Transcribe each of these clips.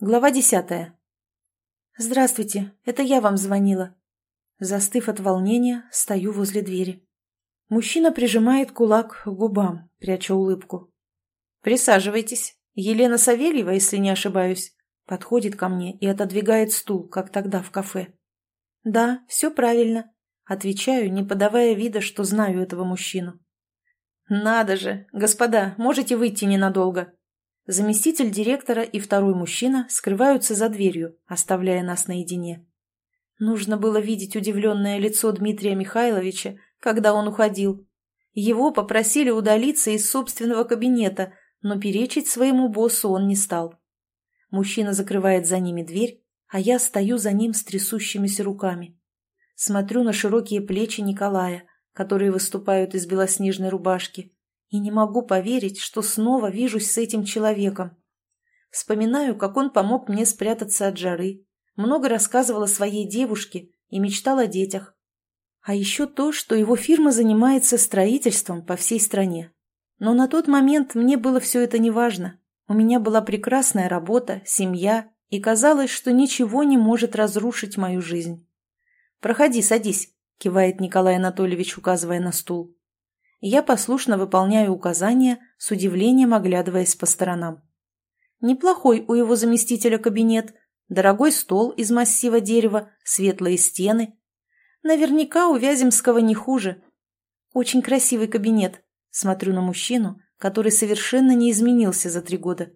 Глава десятая. «Здравствуйте, это я вам звонила». Застыв от волнения, стою возле двери. Мужчина прижимает кулак к губам, пряча улыбку. «Присаживайтесь. Елена Савельева, если не ошибаюсь». Подходит ко мне и отодвигает стул, как тогда в кафе. «Да, все правильно», — отвечаю, не подавая вида, что знаю этого мужчину. «Надо же! Господа, можете выйти ненадолго?» Заместитель директора и второй мужчина скрываются за дверью, оставляя нас наедине. Нужно было видеть удивленное лицо Дмитрия Михайловича, когда он уходил. Его попросили удалиться из собственного кабинета, но перечить своему боссу он не стал. Мужчина закрывает за ними дверь, а я стою за ним с трясущимися руками. Смотрю на широкие плечи Николая, которые выступают из белоснежной рубашки, и не могу поверить, что снова вижусь с этим человеком. Вспоминаю, как он помог мне спрятаться от жары, много рассказывал о своей девушке и мечтал о детях. А еще то, что его фирма занимается строительством по всей стране. Но на тот момент мне было все это неважно. У меня была прекрасная работа, семья, и казалось, что ничего не может разрушить мою жизнь. «Проходи, садись», — кивает Николай Анатольевич, указывая на стул. Я послушно выполняю указания, с удивлением оглядываясь по сторонам. Неплохой у его заместителя кабинет, дорогой стол из массива дерева, светлые стены. Наверняка у Вяземского не хуже. Очень красивый кабинет. Смотрю на мужчину, который совершенно не изменился за три года.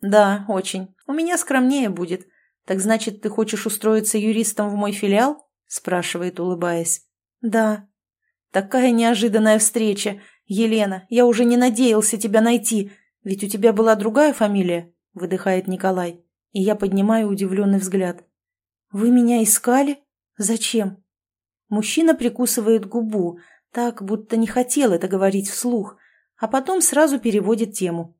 Да, очень. У меня скромнее будет. Так значит, ты хочешь устроиться юристом в мой филиал? Спрашивает, улыбаясь. Да, Такая неожиданная встреча. Елена, я уже не надеялся тебя найти, ведь у тебя была другая фамилия, выдыхает Николай. И я поднимаю удивленный взгляд. Вы меня искали? Зачем? Мужчина прикусывает губу, так, будто не хотел это говорить вслух, а потом сразу переводит тему.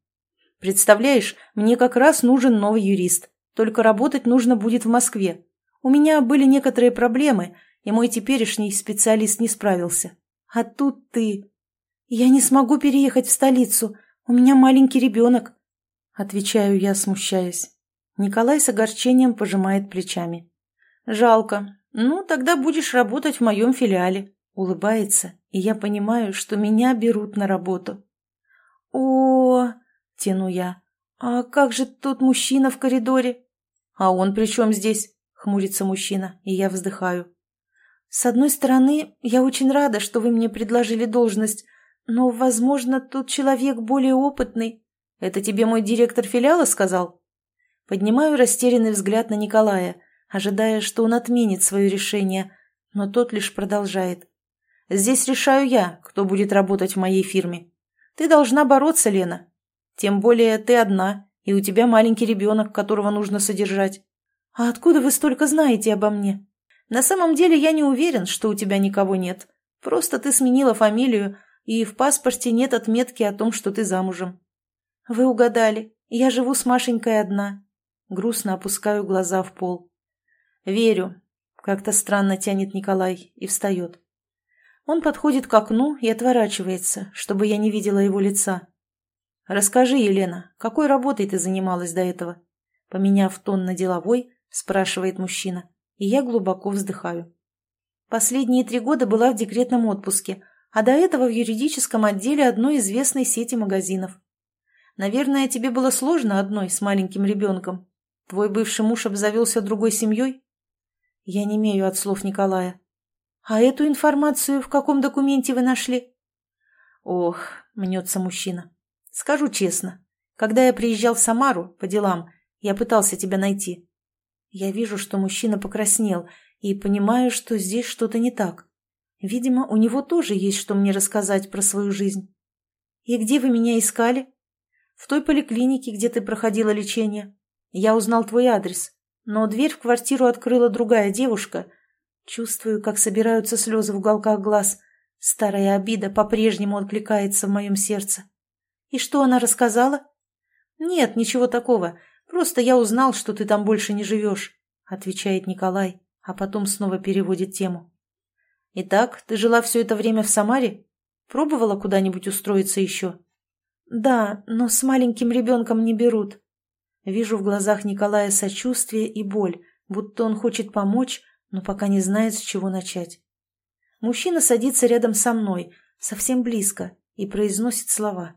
Представляешь, мне как раз нужен новый юрист, только работать нужно будет в Москве. У меня были некоторые проблемы, и мой теперешний специалист не справился. А тут ты. Я не смогу переехать в столицу. У меня маленький ребенок. Отвечаю я, смущаясь. Николай с огорчением пожимает плечами. Жалко. Ну, тогда будешь работать в моем филиале. Улыбается, и я понимаю, что меня берут на работу. О, тяну я. А как же тот мужчина в коридоре? А он при чем здесь? Хмурится мужчина, и я вздыхаю. С одной стороны, я очень рада, что вы мне предложили должность, но, возможно, тут человек более опытный. Это тебе мой директор филиала сказал? Поднимаю растерянный взгляд на Николая, ожидая, что он отменит свое решение, но тот лишь продолжает. Здесь решаю я, кто будет работать в моей фирме. Ты должна бороться, Лена. Тем более ты одна, и у тебя маленький ребенок, которого нужно содержать. А откуда вы столько знаете обо мне? На самом деле я не уверен, что у тебя никого нет. Просто ты сменила фамилию, и в паспорте нет отметки о том, что ты замужем. Вы угадали. Я живу с Машенькой одна. Грустно опускаю глаза в пол. Верю. Как-то странно тянет Николай и встает. Он подходит к окну и отворачивается, чтобы я не видела его лица. «Расскажи, Елена, какой работой ты занималась до этого?» Поменяв тон на деловой, спрашивает мужчина и я глубоко вздыхаю. Последние три года была в декретном отпуске, а до этого в юридическом отделе одной известной сети магазинов. Наверное, тебе было сложно одной с маленьким ребенком. Твой бывший муж обзавелся другой семьей? Я не имею от слов Николая. А эту информацию в каком документе вы нашли? Ох, мнется мужчина. Скажу честно, когда я приезжал в Самару по делам, я пытался тебя найти. Я вижу, что мужчина покраснел, и понимаю, что здесь что-то не так. Видимо, у него тоже есть что мне рассказать про свою жизнь. И где вы меня искали? В той поликлинике, где ты проходила лечение. Я узнал твой адрес, но дверь в квартиру открыла другая девушка. Чувствую, как собираются слезы в уголках глаз. Старая обида по-прежнему откликается в моем сердце. И что она рассказала? Нет, ничего такого. Просто я узнал, что ты там больше не живешь», — отвечает Николай, а потом снова переводит тему. «Итак, ты жила все это время в Самаре? Пробовала куда-нибудь устроиться еще?» «Да, но с маленьким ребенком не берут». Вижу в глазах Николая сочувствие и боль, будто он хочет помочь, но пока не знает, с чего начать. Мужчина садится рядом со мной, совсем близко, и произносит слова.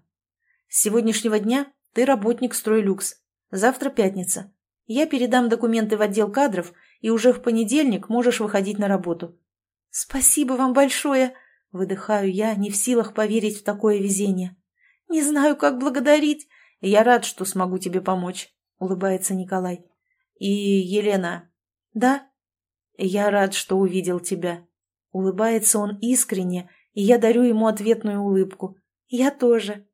«С сегодняшнего дня ты работник «Стройлюкс». Завтра пятница. Я передам документы в отдел кадров, и уже в понедельник можешь выходить на работу». «Спасибо вам большое!» — выдыхаю я, не в силах поверить в такое везение. «Не знаю, как благодарить. Я рад, что смогу тебе помочь», — улыбается Николай. «И Елена...» «Да?» «Я рад, что увидел тебя». Улыбается он искренне, и я дарю ему ответную улыбку. «Я тоже».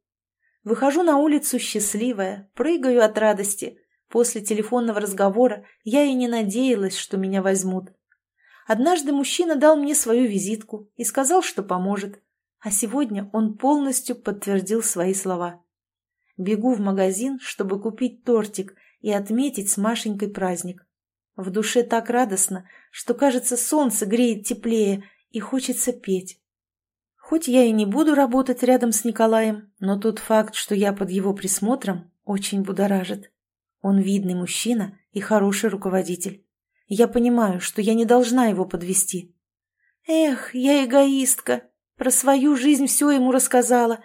Выхожу на улицу счастливая, прыгаю от радости. После телефонного разговора я и не надеялась, что меня возьмут. Однажды мужчина дал мне свою визитку и сказал, что поможет. А сегодня он полностью подтвердил свои слова. Бегу в магазин, чтобы купить тортик и отметить с Машенькой праздник. В душе так радостно, что, кажется, солнце греет теплее и хочется петь. Хоть я и не буду работать рядом с Николаем, но тот факт, что я под его присмотром, очень будоражит. Он видный мужчина и хороший руководитель. Я понимаю, что я не должна его подвести. Эх, я эгоистка. Про свою жизнь все ему рассказала,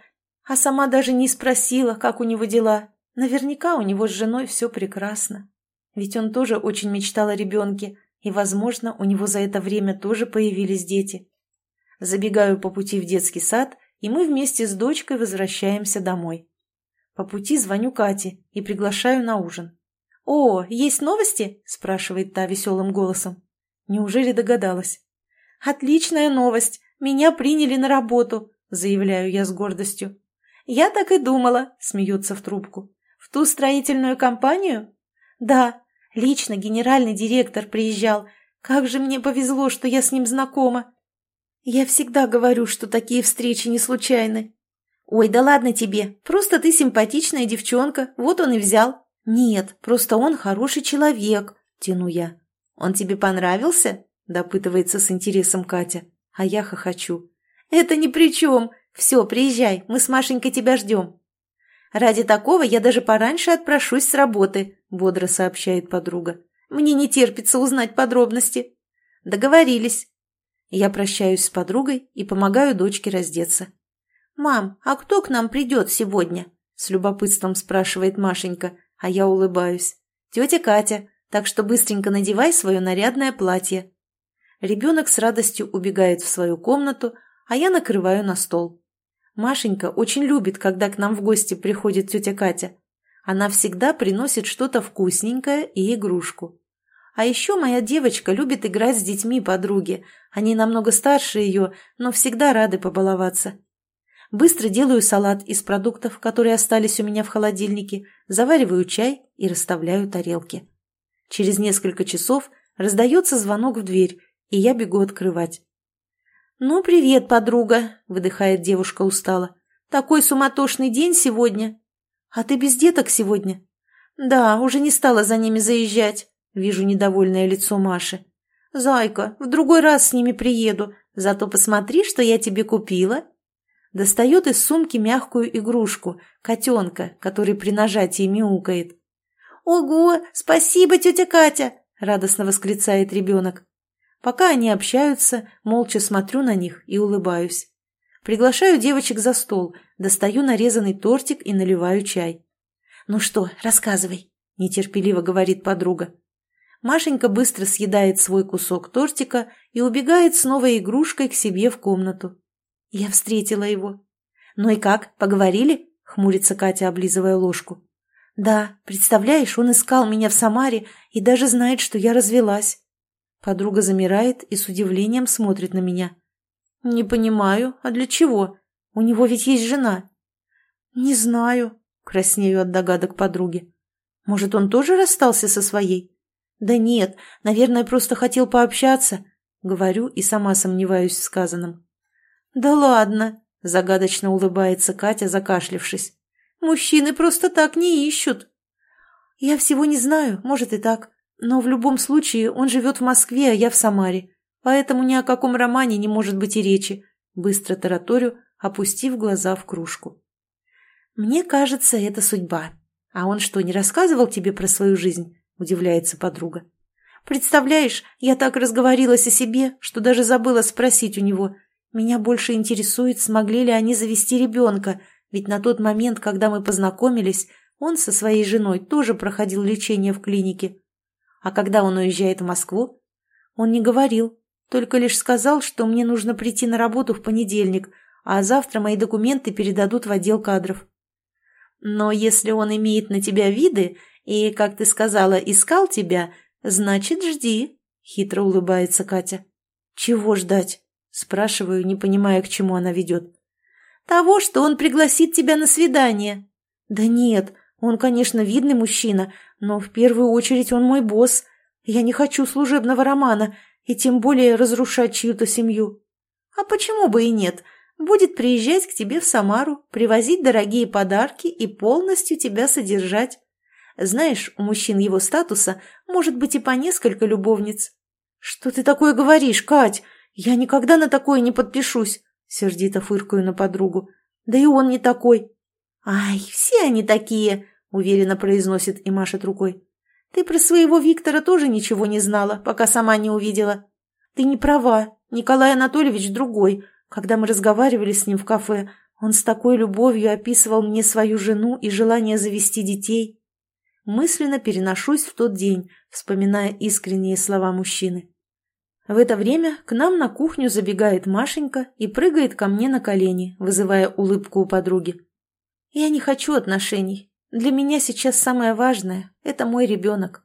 а сама даже не спросила, как у него дела. Наверняка у него с женой все прекрасно. Ведь он тоже очень мечтал о ребенке, и, возможно, у него за это время тоже появились дети. Забегаю по пути в детский сад, и мы вместе с дочкой возвращаемся домой. По пути звоню Кате и приглашаю на ужин. «О, есть новости?» – спрашивает та веселым голосом. Неужели догадалась? «Отличная новость! Меня приняли на работу!» – заявляю я с гордостью. «Я так и думала», – смеется в трубку. «В ту строительную компанию?» «Да, лично генеральный директор приезжал. Как же мне повезло, что я с ним знакома!» «Я всегда говорю, что такие встречи не случайны». «Ой, да ладно тебе, просто ты симпатичная девчонка, вот он и взял», «Нет, просто он хороший человек», — тяну я. «Он тебе понравился?» — допытывается с интересом Катя, а я хохочу. «Это ни при чем. Все, приезжай, мы с Машенькой тебя ждем». «Ради такого я даже пораньше отпрошусь с работы», — бодро сообщает подруга. «Мне не терпится узнать подробности». «Договорились». Я прощаюсь с подругой и помогаю дочке раздеться. «Мам, а кто к нам придет сегодня?» — с любопытством спрашивает Машенька, а я улыбаюсь. «Тетя Катя, так что быстренько надевай свое нарядное платье». Ребенок с радостью убегает в свою комнату, а я накрываю на стол. Машенька очень любит, когда к нам в гости приходит тетя Катя. Она всегда приносит что-то вкусненькое и игрушку. А еще моя девочка любит играть с детьми подруги. Они намного старше ее, но всегда рады побаловаться. Быстро делаю салат из продуктов, которые остались у меня в холодильнике, завариваю чай и расставляю тарелки. Через несколько часов раздается звонок в дверь, и я бегу открывать. «Ну, привет, подруга», — выдыхает девушка устало. «Такой суматошный день сегодня». «А ты без деток сегодня?» «Да, уже не стала за ними заезжать», — вижу недовольное лицо Маши. «Зайка, в другой раз с ними приеду, зато посмотри, что я тебе купила», достает из сумки мягкую игрушку, котенка, который при нажатии мяукает. «Ого, спасибо, тетя Катя!» – радостно восклицает ребенок. Пока они общаются, молча смотрю на них и улыбаюсь. Приглашаю девочек за стол, достаю нарезанный тортик и наливаю чай. «Ну что, рассказывай», – нетерпеливо говорит подруга. Машенька быстро съедает свой кусок тортика и убегает с новой игрушкой к себе в комнату. Я встретила его. «Ну и как, поговорили?» — хмурится Катя, облизывая ложку. «Да, представляешь, он искал меня в Самаре и даже знает, что я развелась». Подруга замирает и с удивлением смотрит на меня. «Не понимаю, а для чего? У него ведь есть жена». «Не знаю», — краснею от догадок подруги. «Может, он тоже расстался со своей?» «Да нет, наверное, просто хотел пообщаться», — говорю и сама сомневаюсь в сказанном. «Да ладно!» – загадочно улыбается Катя, закашлившись. «Мужчины просто так не ищут!» «Я всего не знаю, может и так. Но в любом случае он живет в Москве, а я в Самаре. Поэтому ни о каком романе не может быть и речи», – быстро тараторю, опустив глаза в кружку. «Мне кажется, это судьба. «А он что, не рассказывал тебе про свою жизнь?» – удивляется подруга. «Представляешь, я так разговорилась о себе, что даже забыла спросить у него. Меня больше интересует, смогли ли они завести ребенка, ведь на тот момент, когда мы познакомились, он со своей женой тоже проходил лечение в клинике. А когда он уезжает в Москву? Он не говорил, только лишь сказал, что мне нужно прийти на работу в понедельник, а завтра мои документы передадут в отдел кадров. Но если он имеет на тебя виды и, как ты сказала, искал тебя, значит, жди, — хитро улыбается Катя. Чего ждать? Спрашиваю, не понимая, к чему она ведет. Того, что он пригласит тебя на свидание. Да нет, он, конечно, видный мужчина, но в первую очередь он мой босс. Я не хочу служебного романа, и тем более разрушать чью-то семью. А почему бы и нет? Будет приезжать к тебе в Самару, привозить дорогие подарки и полностью тебя содержать. Знаешь, у мужчин его статуса может быть и по несколько любовниц. Что ты такое говоришь, Кать? Я никогда на такое не подпишусь, сердито фыркаю на подругу. Да и он не такой. Ай, все они такие, уверенно произносит и машет рукой. Ты про своего Виктора тоже ничего не знала, пока сама не увидела. Ты не права. Николай Анатольевич другой. Когда мы разговаривали с ним в кафе, он с такой любовью описывал мне свою жену и желание завести детей. Мысленно переношусь в тот день, вспоминая искренние слова мужчины. В это время к нам на кухню забегает Машенька и прыгает ко мне на колени, вызывая улыбку у подруги. «Я не хочу отношений. Для меня сейчас самое важное – это мой ребенок.